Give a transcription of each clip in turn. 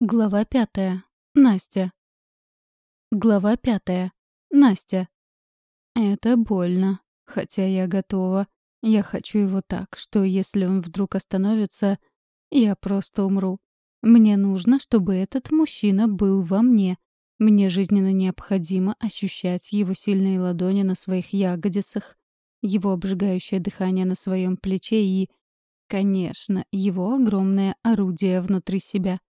Глава пятая. Настя. Глава пятая. Настя. Это больно. Хотя я готова. Я хочу его так, что если он вдруг остановится, я просто умру. Мне нужно, чтобы этот мужчина был во мне. Мне жизненно необходимо ощущать его сильные ладони на своих ягодицах, его обжигающее дыхание на своем плече и, конечно, его огромное орудие внутри себя.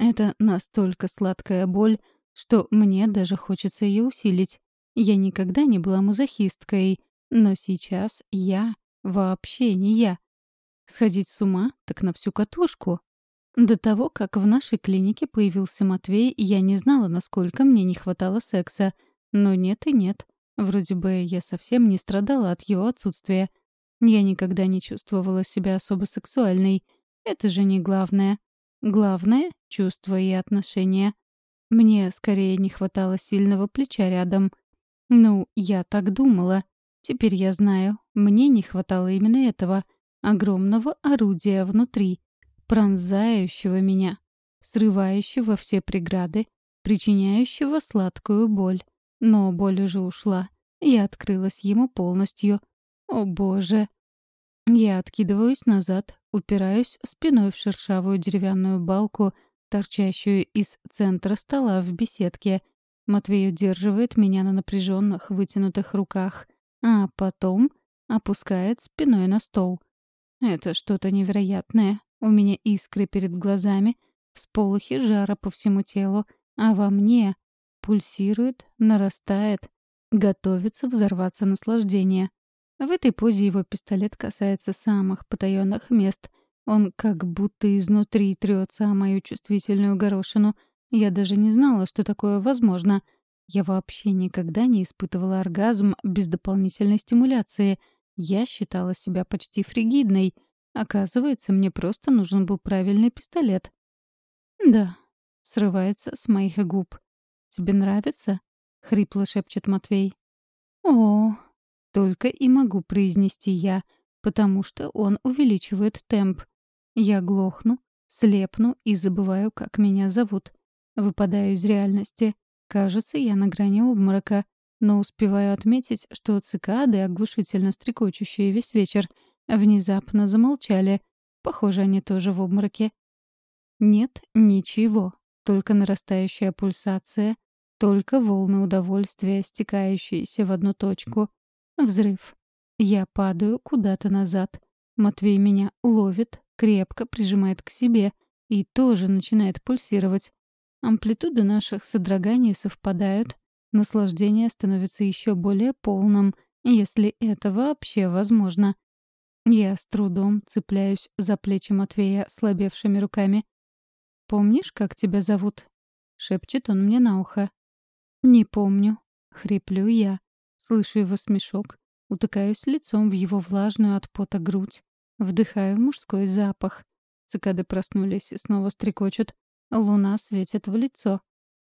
Это настолько сладкая боль, что мне даже хочется ее усилить. Я никогда не была мазохисткой, но сейчас я вообще не я. Сходить с ума так на всю катушку. До того, как в нашей клинике появился Матвей, я не знала, насколько мне не хватало секса. Но нет и нет. Вроде бы я совсем не страдала от его отсутствия. Я никогда не чувствовала себя особо сексуальной. Это же не главное. Главное — чувства и отношения. Мне скорее не хватало сильного плеча рядом. Ну, я так думала. Теперь я знаю, мне не хватало именно этого огромного орудия внутри, пронзающего меня, срывающего все преграды, причиняющего сладкую боль. Но боль уже ушла. Я открылась ему полностью. О боже! Я откидываюсь назад, упираюсь спиной в шершавую деревянную балку, торчащую из центра стола в беседке. Матвей удерживает меня на напряженных, вытянутых руках, а потом опускает спиной на стол. Это что-то невероятное. У меня искры перед глазами, всполохи жара по всему телу, а во мне пульсирует, нарастает, готовится взорваться наслаждение. В этой позе его пистолет касается самых потаенных мест. Он как будто изнутри трется о мою чувствительную горошину. Я даже не знала, что такое возможно. Я вообще никогда не испытывала оргазм без дополнительной стимуляции. Я считала себя почти фригидной. Оказывается, мне просто нужен был правильный пистолет. «Да», — срывается с моих губ. «Тебе нравится?» — хрипло шепчет Матвей. «О, только и могу произнести я, потому что он увеличивает темп. Я глохну, слепну и забываю, как меня зовут. Выпадаю из реальности. Кажется, я на грани обморока, но успеваю отметить, что цикады, оглушительно стрекочущие весь вечер, внезапно замолчали. Похоже, они тоже в обмороке. Нет ничего, только нарастающая пульсация, только волны удовольствия, стекающиеся в одну точку. Взрыв. Я падаю куда-то назад. Матвей меня ловит, крепко прижимает к себе и тоже начинает пульсировать. Амплитуды наших содроганий совпадают. Наслаждение становится еще более полным, если это вообще возможно. Я с трудом цепляюсь за плечи Матвея слабевшими руками. «Помнишь, как тебя зовут?» — шепчет он мне на ухо. «Не помню», — хриплю я. Слышу его смешок, утыкаюсь лицом в его влажную от пота грудь, вдыхаю мужской запах. Цикады проснулись и снова стрекочут. Луна светит в лицо.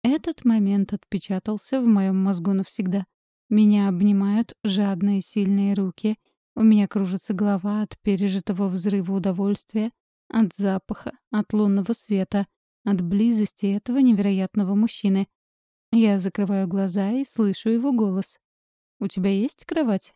Этот момент отпечатался в моем мозгу навсегда. Меня обнимают жадные сильные руки. У меня кружится голова от пережитого взрыва удовольствия, от запаха, от лунного света, от близости этого невероятного мужчины. Я закрываю глаза и слышу его голос. «У тебя есть кровать?